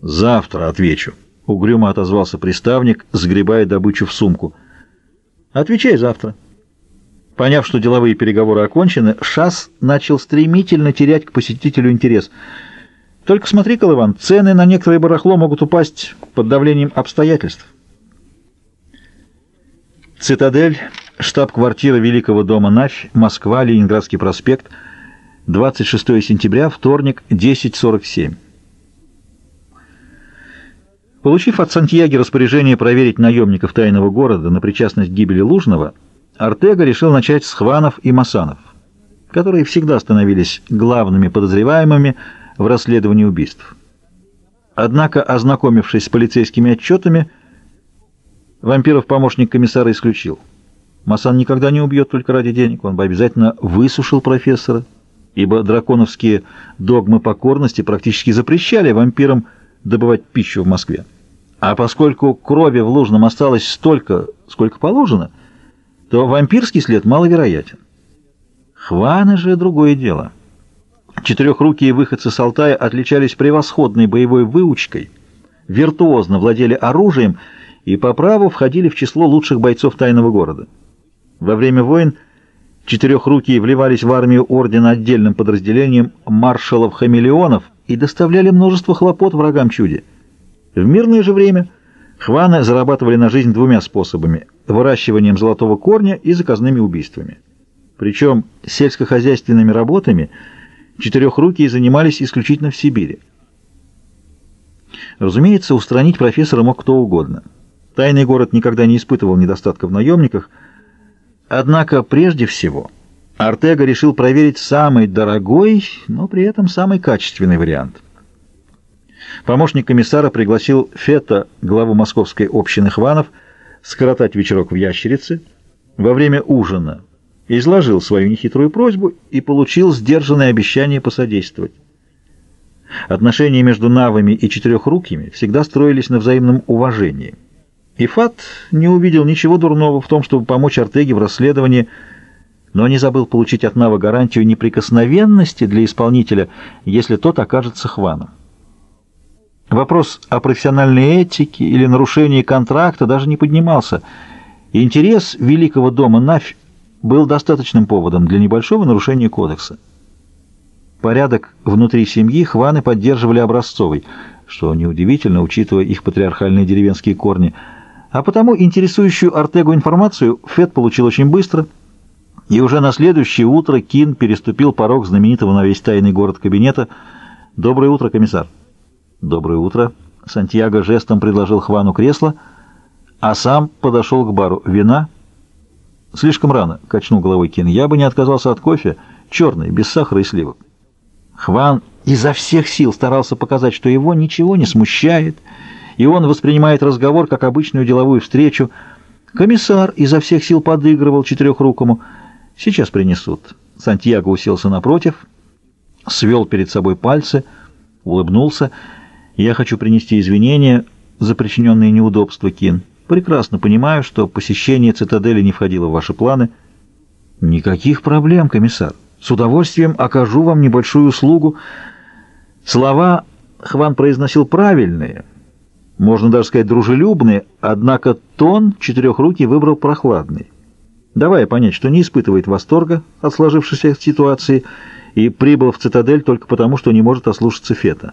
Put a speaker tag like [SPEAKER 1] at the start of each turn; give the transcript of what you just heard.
[SPEAKER 1] «Завтра отвечу», — угрюмо отозвался приставник, сгребая добычу в сумку. «Отвечай завтра». Поняв, что деловые переговоры окончены, Шас начал стремительно терять к посетителю интерес. «Только смотри, Колыван, цены на некоторые барахло могут упасть под давлением обстоятельств». Цитадель, штаб-квартира Великого дома Навь, Москва, Ленинградский проспект, 26 сентября, вторник, 10.47. Получив от Сантьяги распоряжение проверить наемников тайного города на причастность к гибели Лужного, Артега решил начать с Хванов и Масанов, которые всегда становились главными подозреваемыми в расследовании убийств. Однако, ознакомившись с полицейскими отчетами, вампиров помощник комиссара исключил. Масан никогда не убьет только ради денег, он бы обязательно высушил профессора, ибо драконовские догмы покорности практически запрещали вампирам добывать пищу в Москве. А поскольку крови в Лужном осталось столько, сколько положено, то вампирский след маловероятен. Хваны же другое дело. Четырехрукие выходцы с Алтая отличались превосходной боевой выучкой, виртуозно владели оружием и по праву входили в число лучших бойцов тайного города. Во время войн четырехрукие вливались в армию ордена отдельным подразделением маршалов-хамелеонов и доставляли множество хлопот врагам чуди. В мирное же время хваны зарабатывали на жизнь двумя способами – выращиванием золотого корня и заказными убийствами. Причем сельскохозяйственными работами четырехрукие занимались исключительно в Сибири. Разумеется, устранить профессора мог кто угодно. Тайный город никогда не испытывал недостатка в наемниках, однако прежде всего Артега решил проверить самый дорогой, но при этом самый качественный вариант – Помощник комиссара пригласил Фета, главу московской общины Хванов, скоротать вечерок в Ящерице. Во время ужина изложил свою нехитрую просьбу и получил сдержанное обещание посодействовать. Отношения между навами и четырехрукими всегда строились на взаимном уважении. И Фат не увидел ничего дурного в том, чтобы помочь Артеге в расследовании, но не забыл получить от Нава гарантию неприкосновенности для исполнителя, если тот окажется хваном. Вопрос о профессиональной этике или нарушении контракта даже не поднимался. интерес Великого дома Навь был достаточным поводом для небольшого нарушения кодекса. Порядок внутри семьи хваны поддерживали образцовый, что неудивительно, учитывая их патриархальные деревенские корни, а потому интересующую Артегу информацию Фет получил очень быстро, и уже на следующее утро Кин переступил порог знаменитого на весь тайный город кабинета. «Доброе утро, комиссар!» «Доброе утро». Сантьяго жестом предложил Хвану кресло, а сам подошел к бару. «Вина?» «Слишком рано», — качнул головой Кин. «Я бы не отказался от кофе. Черный, без сахара и сливок». Хван изо всех сил старался показать, что его ничего не смущает, и он воспринимает разговор как обычную деловую встречу. Комиссар изо всех сил подыгрывал четырехрукому. «Сейчас принесут». Сантьяго уселся напротив, свел перед собой пальцы, улыбнулся — я хочу принести извинения за причиненные неудобства, Кин. Прекрасно понимаю, что посещение цитадели не входило в ваши планы. Никаких проблем, комиссар. С удовольствием окажу вам небольшую услугу. Слова Хван произносил правильные, можно даже сказать дружелюбные, однако тон четырехрукий выбрал прохладный, давая понять, что не испытывает восторга от сложившейся ситуации и прибыл в цитадель только потому, что не может ослушаться Фета.